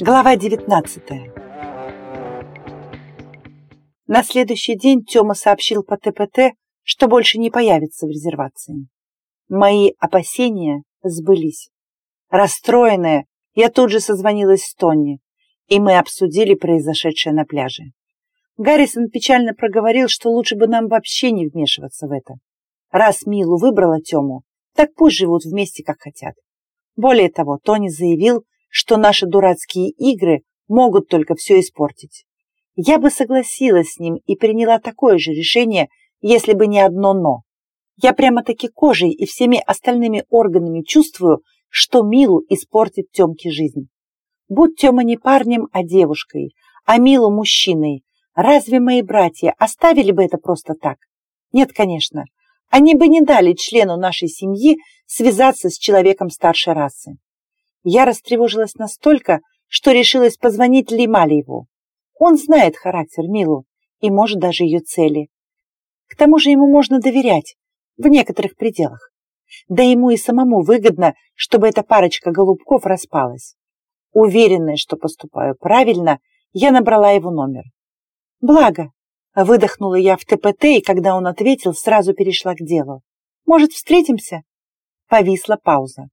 Глава 19 На следующий день Тёма сообщил по ТПТ, что больше не появится в резервации. Мои опасения сбылись. Расстроенная, я тут же созвонилась с Тони, и мы обсудили произошедшее на пляже. Гаррисон печально проговорил, что лучше бы нам вообще не вмешиваться в это. Раз Милу выбрала Тему, так пусть живут вместе, как хотят. Более того, Тони заявил, что наши дурацкие игры могут только все испортить. Я бы согласилась с ним и приняла такое же решение, если бы не одно «но». Я прямо-таки кожей и всеми остальными органами чувствую, что Милу испортит Темке жизнь. Будь Тема не парнем, а девушкой, а Милу мужчиной, разве мои братья оставили бы это просто так? Нет, конечно. Они бы не дали члену нашей семьи связаться с человеком старшей расы. Я растревожилась настолько, что решилась позвонить Ли Малиеву. Он знает характер Милу и может даже ее цели. К тому же ему можно доверять в некоторых пределах. Да ему и самому выгодно, чтобы эта парочка голубков распалась. Уверенная, что поступаю правильно, я набрала его номер. Благо, выдохнула я в ТПТ, и когда он ответил, сразу перешла к делу. Может, встретимся? Повисла пауза.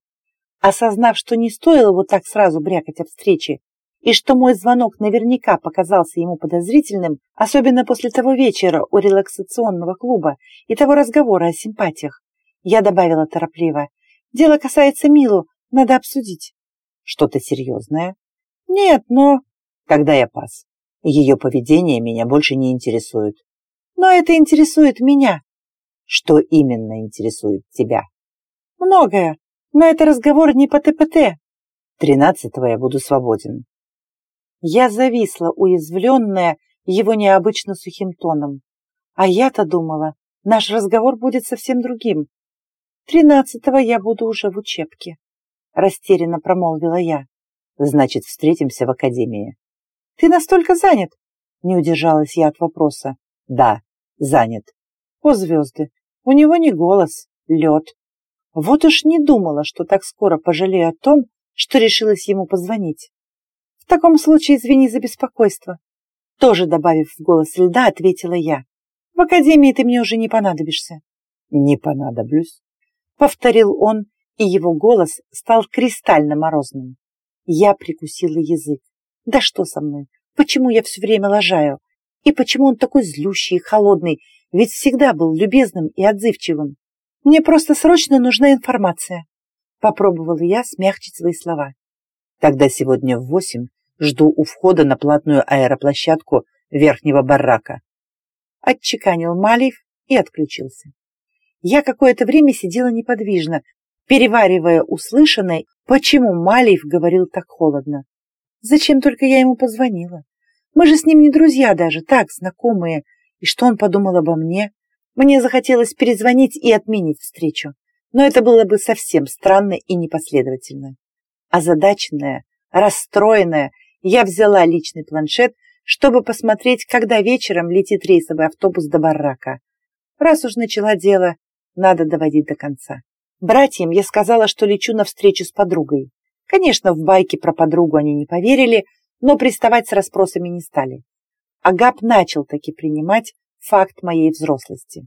Осознав, что не стоило вот так сразу брякать о встрече, и что мой звонок наверняка показался ему подозрительным, особенно после того вечера у релаксационного клуба и того разговора о симпатиях, я добавила торопливо. «Дело касается Милу, надо обсудить». «Что-то серьезное?» «Нет, но...» «Тогда я пас. Ее поведение меня больше не интересует». «Но это интересует меня». «Что именно интересует тебя?» «Многое, но это разговор не по ТПТ». «Тринадцатого я буду свободен». Я зависла, уязвленная его необычно сухим тоном. А я-то думала, наш разговор будет совсем другим. Тринадцатого я буду уже в учебке, растерянно промолвила я. Значит, встретимся в академии. Ты настолько занят? Не удержалась я от вопроса. Да, занят. О, звезды, у него не голос, лед. Вот уж не думала, что так скоро пожалею о том, что решилась ему позвонить. В таком случае извини за беспокойство. Тоже добавив в голос льда, ответила я. В академии ты мне уже не понадобишься. Не понадоблюсь, повторил он, и его голос стал кристально морозным. Я прикусила язык. Да что со мной? Почему я все время лажаю? И почему он такой злющий и холодный? Ведь всегда был любезным и отзывчивым. Мне просто срочно нужна информация. Попробовала я смягчить свои слова. Тогда сегодня в восемь жду у входа на платную аэроплощадку верхнего барака. Отчеканил Малиев и отключился. Я какое-то время сидела неподвижно, переваривая услышанное, почему Малиев говорил так холодно. Зачем только я ему позвонила? Мы же с ним не друзья даже, так, знакомые. И что он подумал обо мне? Мне захотелось перезвонить и отменить встречу, но это было бы совсем странно и непоследовательно. Озадаченная, расстроенная, я взяла личный планшет, чтобы посмотреть, когда вечером летит рейсовый автобус до барака. Раз уж начала дело, надо доводить до конца. Братьям я сказала, что лечу на встречу с подругой. Конечно, в байке про подругу они не поверили, но приставать с расспросами не стали. Агап начал таки принимать факт моей взрослости.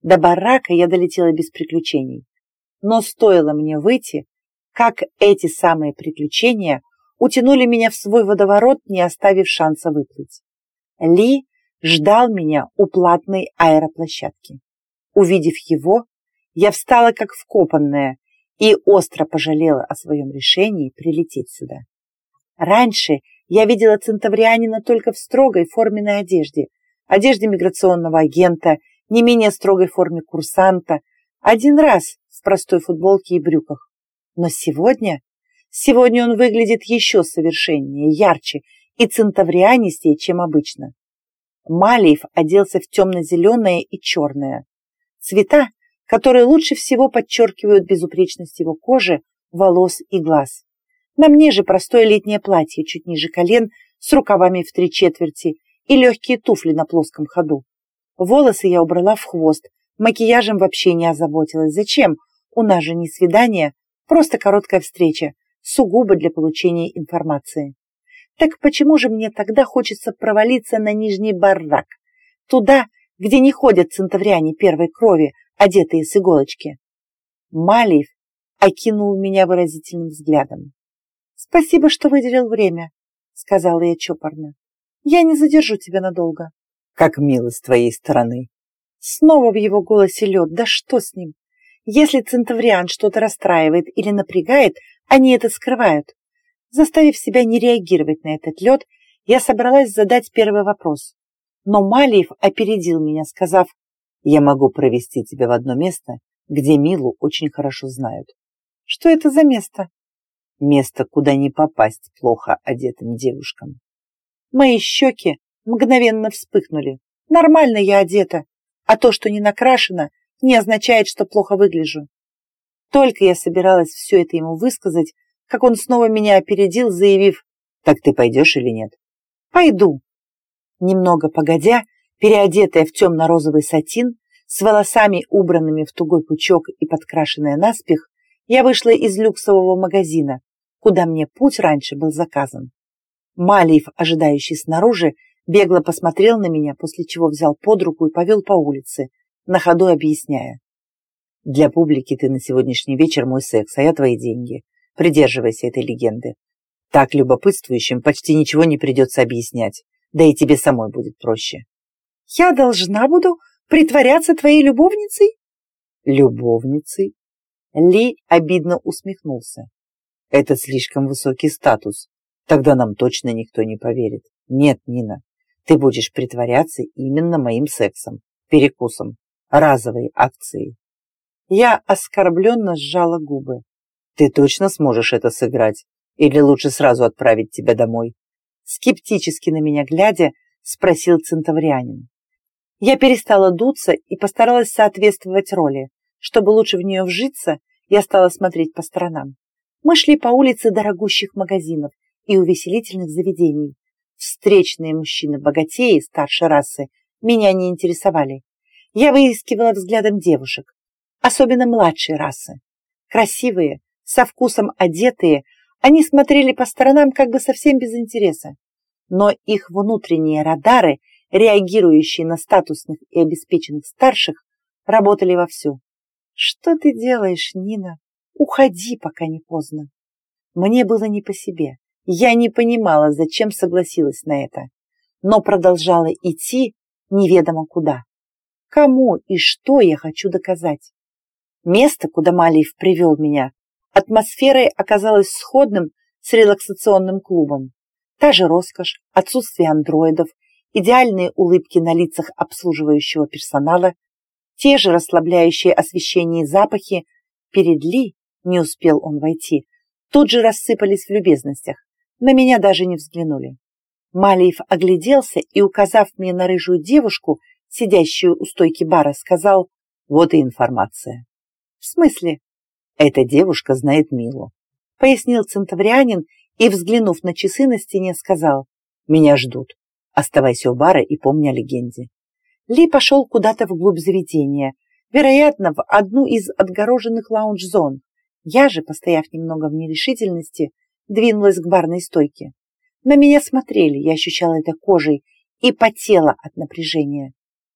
До барака я долетела без приключений. Но стоило мне выйти, как эти самые приключения утянули меня в свой водоворот, не оставив шанса выплыть. Ли ждал меня у платной аэроплощадки. Увидев его, я встала как вкопанная и остро пожалела о своем решении прилететь сюда. Раньше я видела центаврианина только в строгой форменной одежде, одежде миграционного агента, не менее строгой форме курсанта, один раз в простой футболке и брюках. Но сегодня, сегодня он выглядит еще совершеннее, ярче и центаврианистее, чем обычно. Малиев оделся в темно-зеленое и черное. Цвета, которые лучше всего подчеркивают безупречность его кожи, волос и глаз. На мне же простое летнее платье чуть ниже колен с рукавами в три четверти и легкие туфли на плоском ходу. Волосы я убрала в хвост, Макияжем вообще не озаботилась. Зачем? У нас же не свидание, просто короткая встреча, сугубо для получения информации. Так почему же мне тогда хочется провалиться на нижний барак? Туда, где не ходят центавряне первой крови, одетые с иголочки. Малиев окинул меня выразительным взглядом. «Спасибо, что выделил время», — сказала я чопорно. «Я не задержу тебя надолго». «Как мило с твоей стороны». Снова в его голосе лед. Да что с ним? Если центавриан что-то расстраивает или напрягает, они это скрывают. Заставив себя не реагировать на этот лед, я собралась задать первый вопрос. Но Малиев опередил меня, сказав, «Я могу провести тебя в одно место, где Милу очень хорошо знают». «Что это за место?» «Место, куда не попасть плохо одетым девушкам». Мои щеки мгновенно вспыхнули. Нормально я одета, а то, что не накрашена, не означает, что плохо выгляжу. Только я собиралась все это ему высказать, как он снова меня опередил, заявив, «Так ты пойдешь или нет?» «Пойду». Немного погодя, переодетая в темно-розовый сатин, с волосами убранными в тугой пучок и подкрашенная наспех, я вышла из люксового магазина, куда мне путь раньше был заказан. Малиев, ожидающий снаружи, бегло посмотрел на меня, после чего взял под руку и повел по улице, на ходу объясняя. «Для публики ты на сегодняшний вечер мой секс, а я твои деньги. Придерживайся этой легенды. Так любопытствующим почти ничего не придется объяснять, да и тебе самой будет проще». «Я должна буду притворяться твоей любовницей?» «Любовницей?» Ли обидно усмехнулся. «Это слишком высокий статус. Тогда нам точно никто не поверит. Нет, Нина, ты будешь притворяться именно моим сексом, перекусом, разовой акцией. Я оскорбленно сжала губы. Ты точно сможешь это сыграть? Или лучше сразу отправить тебя домой? Скептически на меня глядя, спросил центаврианин. Я перестала дуться и постаралась соответствовать роли. Чтобы лучше в нее вжиться, я стала смотреть по сторонам. Мы шли по улице дорогущих магазинов и увеселительных заведений. Встречные мужчины-богатеи старшей расы меня не интересовали. Я выискивала взглядом девушек, особенно младшей расы. Красивые, со вкусом одетые, они смотрели по сторонам как бы совсем без интереса. Но их внутренние радары, реагирующие на статусных и обеспеченных старших, работали вовсю. «Что ты делаешь, Нина? Уходи, пока не поздно». Мне было не по себе. Я не понимала, зачем согласилась на это, но продолжала идти неведомо куда. Кому и что я хочу доказать? Место, куда Малиев привел меня, атмосферой оказалось сходным с релаксационным клубом. Та же роскошь, отсутствие андроидов, идеальные улыбки на лицах обслуживающего персонала, те же расслабляющие освещение и запахи. Перед Ли, не успел он войти, тут же рассыпались в любезностях на меня даже не взглянули. Малиев огляделся и, указав мне на рыжую девушку, сидящую у стойки бара, сказал «Вот и информация». «В смысле?» «Эта девушка знает Милу», — пояснил центаврианин и, взглянув на часы на стене, сказал «Меня ждут. Оставайся у бара и помни о легенде». Ли пошел куда-то вглубь заведения, вероятно, в одну из отгороженных лаунж-зон. Я же, постояв немного в нерешительности, двинулась к барной стойке. На меня смотрели, я ощущала это кожей и потела от напряжения.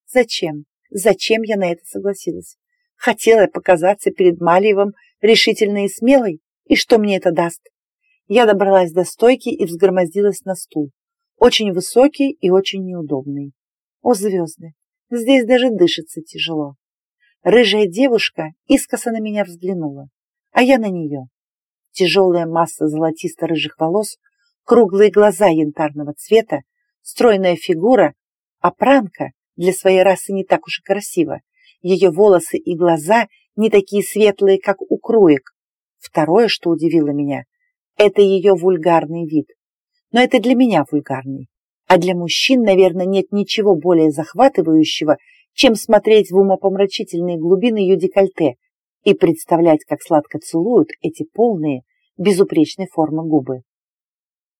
Зачем? Зачем я на это согласилась? Хотела показаться перед Малиевым решительной и смелой? И что мне это даст? Я добралась до стойки и взгромоздилась на стул. Очень высокий и очень неудобный. О, звезды! Здесь даже дышится тяжело. Рыжая девушка искоса на меня взглянула, а я на нее тяжелая масса золотисто-рыжих волос, круглые глаза янтарного цвета, стройная фигура, а пранка для своей расы не так уж и красива. Ее волосы и глаза не такие светлые, как у кроек. Второе, что удивило меня, это ее вульгарный вид. Но это для меня вульгарный. А для мужчин, наверное, нет ничего более захватывающего, чем смотреть в умопомрачительные глубины ее декольте и представлять, как сладко целуют эти полные, безупречной формы губы.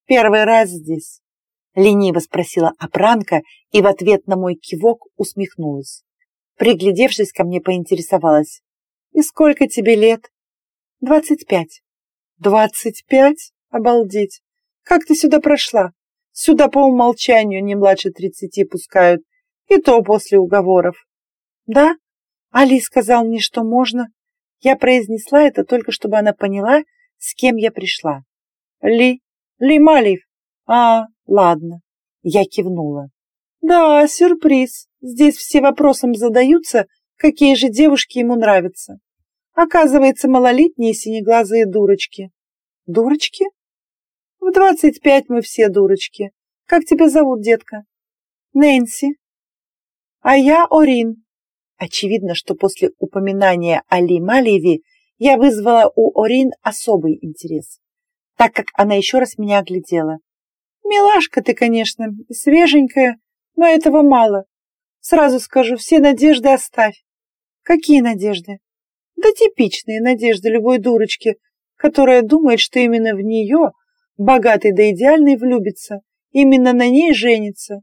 «Первый раз здесь?» — лениво спросила Апранка и в ответ на мой кивок усмехнулась. Приглядевшись ко мне, поинтересовалась. «И сколько тебе лет?» «Двадцать пять». «Двадцать пять? Обалдеть! Как ты сюда прошла? Сюда по умолчанию не младше тридцати пускают, и то после уговоров». «Да? Али сказал мне, что можно. Я произнесла это только, чтобы она поняла, с кем я пришла. Ли? Ли Малиев? А, ладно. Я кивнула. Да, сюрприз. Здесь все вопросом задаются, какие же девушки ему нравятся. Оказывается, малолетние синеглазые дурочки. Дурочки? В двадцать пять мы все дурочки. Как тебя зовут, детка? Нэнси. А я Орин. Очевидно, что после упоминания Али Малиеве я вызвала у Орин особый интерес, так как она еще раз меня оглядела. «Милашка ты, конечно, свеженькая, но этого мало. Сразу скажу, все надежды оставь». «Какие надежды?» «Да типичные надежды любой дурочки, которая думает, что именно в нее, богатый да идеальный, влюбится, именно на ней женится.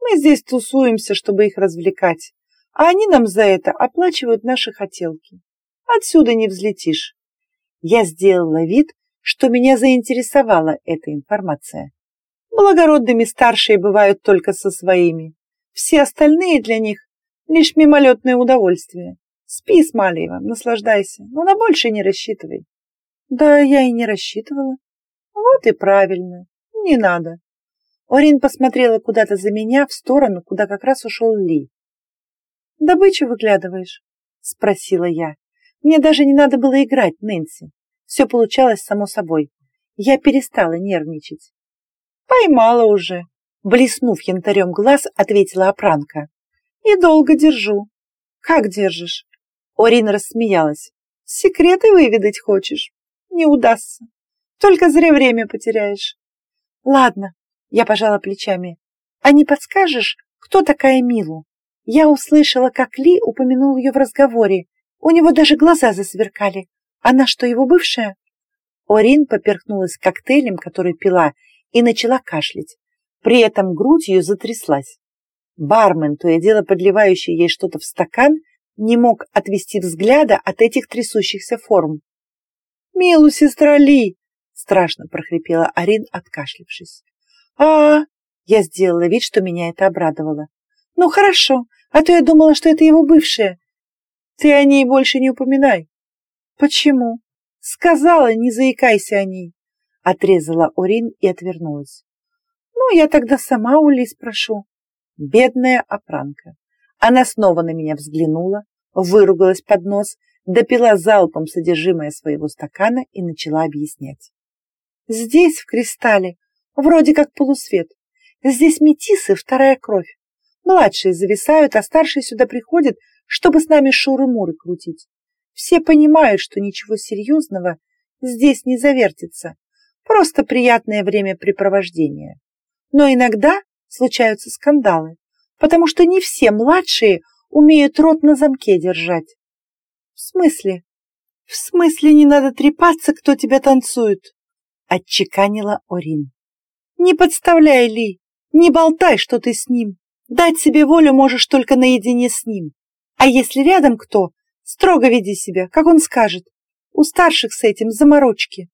Мы здесь тусуемся, чтобы их развлекать, а они нам за это оплачивают наши хотелки. Отсюда не взлетишь. Я сделала вид, что меня заинтересовала эта информация. Благородными старшие бывают только со своими. Все остальные для них лишь мимолетное удовольствие. Спи с Малиевым, наслаждайся, но на больше не рассчитывай. Да я и не рассчитывала. Вот и правильно, не надо. Орин посмотрела куда-то за меня в сторону, куда как раз ушел Ли. «Добычу выглядываешь?» — спросила я. Мне даже не надо было играть, Нэнси. Все получалось само собой. Я перестала нервничать. Поймала уже. Блеснув янтарем глаз, ответила Апранка. И долго держу. Как держишь? Орина рассмеялась. Секреты выведать хочешь? Не удастся. Только зря время потеряешь. Ладно, я пожала плечами. А не подскажешь, кто такая Милу? Я услышала, как Ли упомянул ее в разговоре, у него даже глаза засверкали. Она что, его бывшая? Орин поперхнулась коктейлем, который пила, и начала кашлять. При этом грудь ее затряслась. Бармен, то и дело подливающий ей что-то в стакан, не мог отвести взгляда от этих трясущихся форм. «Милу, сестра Ли!» — страшно прохрипела Арин, откашлившись. а, Я сделала вид, что меня это обрадовало. «Ну хорошо, а то я думала, что это его бывшая. Ты о ней больше не упоминай. Почему? Сказала, не заикайся о ней. Отрезала Орин и отвернулась. Ну, я тогда сама у Ли спрошу. Бедная опранка. Она снова на меня взглянула, выругалась под нос, допила залпом содержимое своего стакана и начала объяснять. Здесь, в кристалле, вроде как полусвет. Здесь метисы, вторая кровь. Младшие зависают, а старшие сюда приходят, чтобы с нами шуры-муры крутить. Все понимают, что ничего серьезного здесь не завертится, просто приятное времяпрепровождение. Но иногда случаются скандалы, потому что не все младшие умеют рот на замке держать. В смысле? В смысле не надо трепаться, кто тебя танцует? Отчеканила Орин. Не подставляй, Ли, не болтай, что ты с ним. Дать себе волю можешь только наедине с ним. А если рядом кто, строго веди себя, как он скажет. У старших с этим заморочки.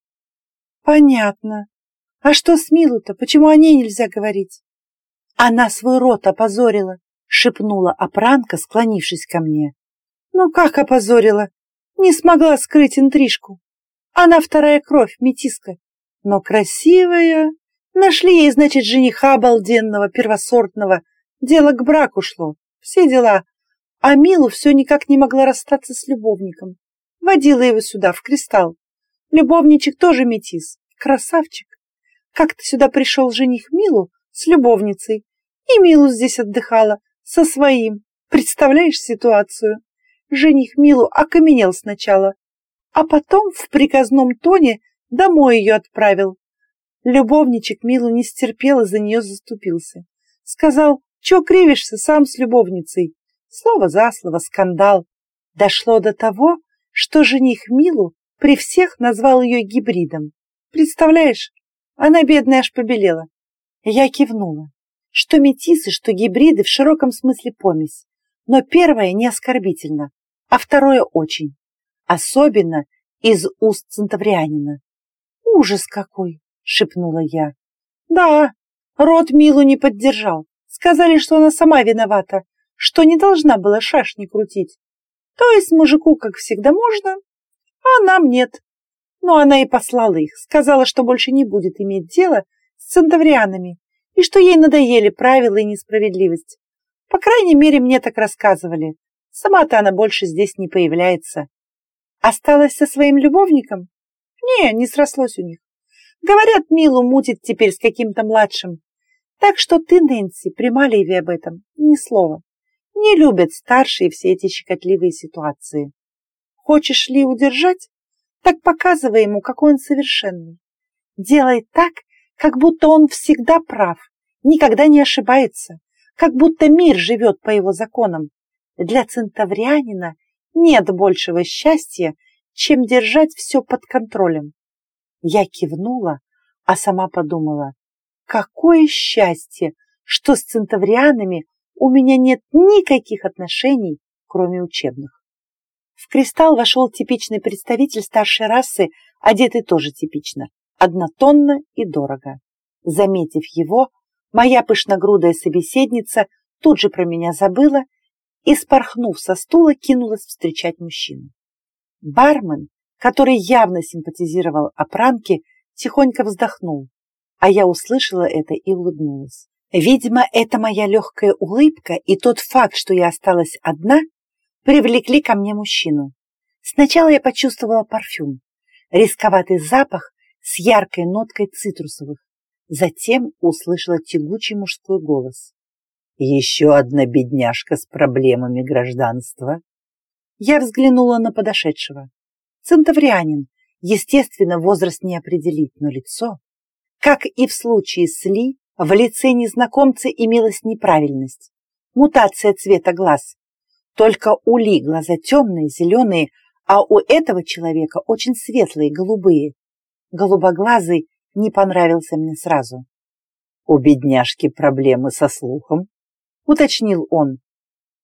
Понятно. А что с Милу-то? Почему о ней нельзя говорить? Она свой рот опозорила, шепнула Апранка, склонившись ко мне. Ну как опозорила? Не смогла скрыть интрижку. Она вторая кровь, метиска, но красивая. Нашли ей, значит, жениха обалденного, первосортного. Дело к браку шло. Все дела. А Милу все никак не могла расстаться с любовником. Водила его сюда, в кристалл. Любовничек тоже метис. Красавчик. Как-то сюда пришел жених Милу с любовницей. И Милу здесь отдыхала со своим. Представляешь ситуацию? Жених Милу окаменел сначала, а потом в приказном тоне домой ее отправил. Любовничек Милу не стерпел и за нее заступился. Сказал, че кривишься сам с любовницей, Слово за слово, скандал. Дошло до того, что жених Милу при всех назвал ее гибридом. Представляешь, она, бедная, аж побелела. Я кивнула. Что метисы, что гибриды в широком смысле помесь. Но первое не оскорбительно, а второе очень. Особенно из уст центаврианина. «Ужас какой!» — шепнула я. «Да, рот Милу не поддержал. Сказали, что она сама виновата, что не должна была шашни крутить. То есть мужику, как всегда, можно, а нам нет. Но она и послала их, сказала, что больше не будет иметь дела с центаврианами и что ей надоели правила и несправедливость. По крайней мере, мне так рассказывали. Сама-то она больше здесь не появляется. Осталась со своим любовником? Не, не срослось у них. Говорят, Милу мутит теперь с каким-то младшим. Так что ты, Нэнси, при Малиеве об этом ни слова. Не любят старшие все эти щекотливые ситуации. Хочешь ли удержать? Так показывай ему, какой он совершенный. Делай так, как будто он всегда прав, никогда не ошибается, как будто мир живет по его законам. Для центаврианина нет большего счастья, чем держать все под контролем. Я кивнула, а сама подумала, какое счастье, что с центаврианами у меня нет никаких отношений, кроме учебных. В кристалл вошел типичный представитель старшей расы, одетый тоже типично, однотонно и дорого. Заметив его, моя пышногрудая собеседница тут же про меня забыла и, спорхнув со стула, кинулась встречать мужчину. Бармен, который явно симпатизировал опранке, тихонько вздохнул, а я услышала это и улыбнулась. Видимо, эта моя легкая улыбка и тот факт, что я осталась одна, привлекли ко мне мужчину. Сначала я почувствовала парфюм, рисковатый запах с яркой ноткой цитрусовых. Затем услышала тягучий мужской голос. «Еще одна бедняжка с проблемами гражданства». Я взглянула на подошедшего. Центаврианин. Естественно, возраст не определить, но лицо. Как и в случае с Ли, в лице незнакомца имелась неправильность. Мутация цвета глаз. Только у Ли глаза темные, зеленые, а у этого человека очень светлые, голубые. Голубоглазый не понравился мне сразу. «У бедняжки проблемы со слухом», — уточнил он.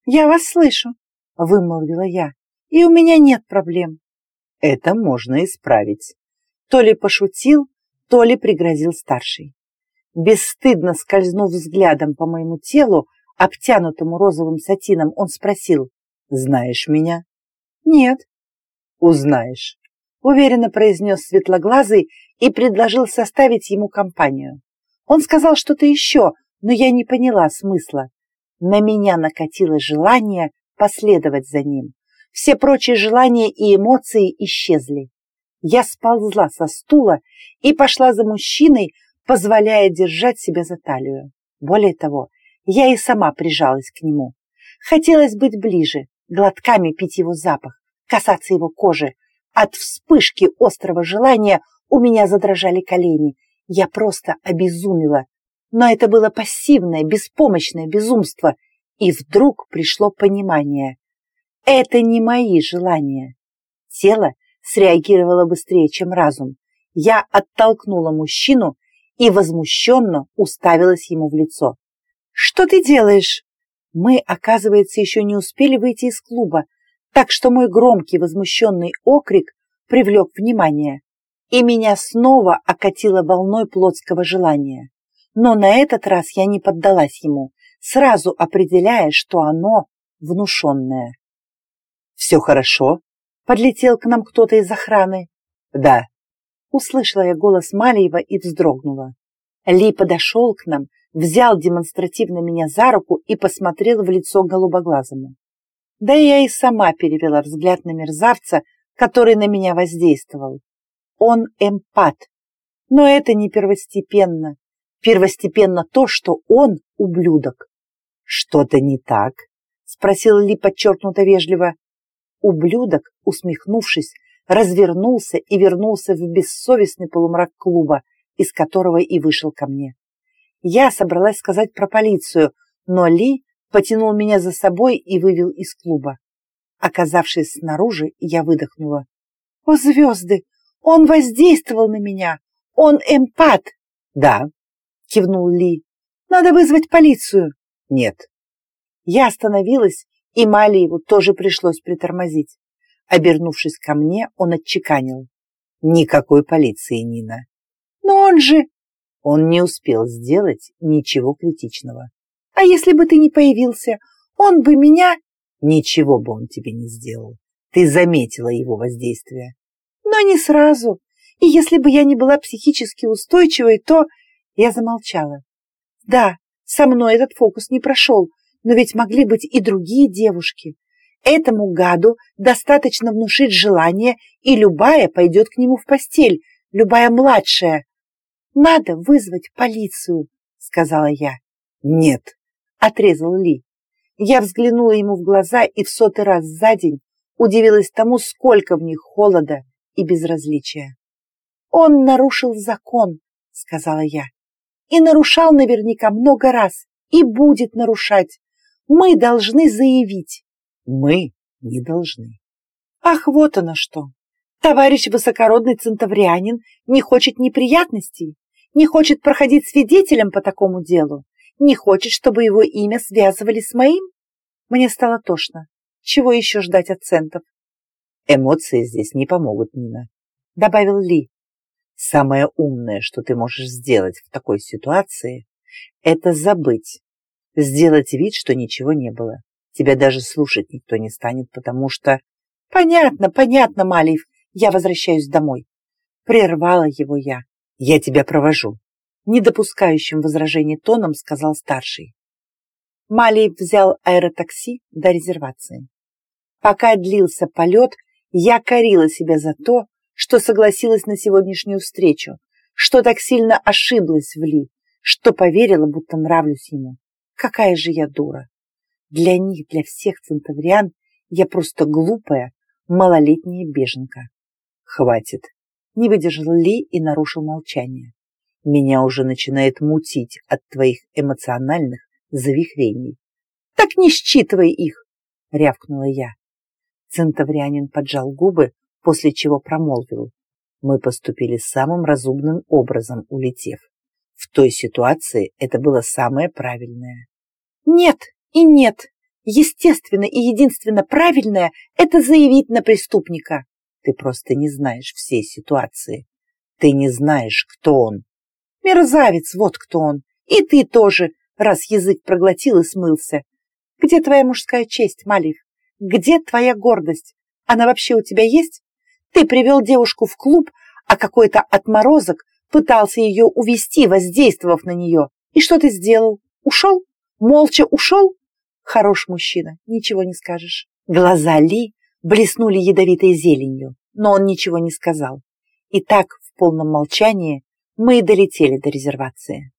«Я вас слышу», — вымолвила я, — «и у меня нет проблем». «Это можно исправить». То ли пошутил, то ли пригрозил старший. Бесстыдно скользнув взглядом по моему телу, обтянутому розовым сатином, он спросил, «Знаешь меня?» «Нет». «Узнаешь», — уверенно произнес светлоглазый и предложил составить ему компанию. Он сказал что-то еще, но я не поняла смысла. На меня накатило желание последовать за ним. Все прочие желания и эмоции исчезли. Я сползла со стула и пошла за мужчиной, позволяя держать себя за талию. Более того, я и сама прижалась к нему. Хотелось быть ближе, глотками пить его запах, касаться его кожи. От вспышки острого желания у меня задрожали колени. Я просто обезумела. Но это было пассивное, беспомощное безумство. И вдруг пришло понимание. Это не мои желания. Тело среагировало быстрее, чем разум. Я оттолкнула мужчину и возмущенно уставилась ему в лицо. «Что ты делаешь?» Мы, оказывается, еще не успели выйти из клуба, так что мой громкий возмущенный окрик привлек внимание, и меня снова окатило волной плотского желания. Но на этот раз я не поддалась ему, сразу определяя, что оно внушенное. «Все хорошо?» — подлетел к нам кто-то из охраны. «Да». Услышала я голос Малиева и вздрогнула. Ли подошел к нам, взял демонстративно меня за руку и посмотрел в лицо голубоглазому. Да я и сама перевела взгляд на мерзавца, который на меня воздействовал. Он эмпат. Но это не первостепенно. Первостепенно то, что он ублюдок. «Что-то не так?» — спросил Ли подчеркнуто вежливо. Ублюдок, усмехнувшись, развернулся и вернулся в бессовестный полумрак клуба, из которого и вышел ко мне. Я собралась сказать про полицию, но Ли потянул меня за собой и вывел из клуба. Оказавшись снаружи, я выдохнула. «О, звезды! Он воздействовал на меня! Он эмпат!» «Да», — кивнул Ли. «Надо вызвать полицию». «Нет». Я остановилась И Малиеву тоже пришлось притормозить. Обернувшись ко мне, он отчеканил. Никакой полиции, Нина. Но он же... Он не успел сделать ничего критичного. А если бы ты не появился, он бы меня... Ничего бы он тебе не сделал. Ты заметила его воздействие. Но не сразу. И если бы я не была психически устойчивой, то... Я замолчала. Да, со мной этот фокус не прошел, но ведь могли быть и другие девушки. Этому гаду достаточно внушить желание, и любая пойдет к нему в постель, любая младшая. «Надо вызвать полицию», — сказала я. «Нет», — отрезал Ли. Я взглянула ему в глаза и в сотый раз за день удивилась тому, сколько в них холода и безразличия. «Он нарушил закон», — сказала я, «и нарушал наверняка много раз, и будет нарушать. Мы должны заявить». «Мы не должны». «Ах, вот оно что! Товарищ высокородный центаврианин не хочет неприятностей, не хочет проходить свидетелем по такому делу, не хочет, чтобы его имя связывали с моим? Мне стало тошно. Чего еще ждать от центов? Эмоции здесь не помогут, Нина, добавил Ли. Самое умное, что ты можешь сделать в такой ситуации, это забыть, сделать вид, что ничего не было. Тебя даже слушать никто не станет, потому что... Понятно, понятно, Малиев, я возвращаюсь домой. Прервала его я. Я тебя провожу. Недопускающим возражений тоном сказал старший. Малиев взял аэротакси до резервации. Пока длился полет, я корила себя за то, что согласилась на сегодняшнюю встречу, что так сильно ошиблась в Ли, что поверила, будто нравлюсь ему. Какая же я дура! Для них, для всех центавриан, я просто глупая, малолетняя беженка. Хватит. Не выдержал Ли и нарушил молчание. Меня уже начинает мутить от твоих эмоциональных завихрений. Так не считывай их, рявкнула я. Центаврианин поджал губы, после чего промолвил. Мы поступили самым разумным образом, улетев. В той ситуации это было самое правильное. Нет и нет. Естественно и единственно правильное – это заявить на преступника. Ты просто не знаешь всей ситуации. Ты не знаешь, кто он. Мерзавец, вот кто он. И ты тоже, раз язык проглотил и смылся. Где твоя мужская честь, Малив? Где твоя гордость? Она вообще у тебя есть? Ты привел девушку в клуб, а какой-то отморозок пытался ее увести, воздействовав на нее. И что ты сделал? Ушел? Молча ушел? Хорош мужчина, ничего не скажешь. Глаза Ли блеснули ядовитой зеленью, но он ничего не сказал. И так, в полном молчании, мы и долетели до резервации.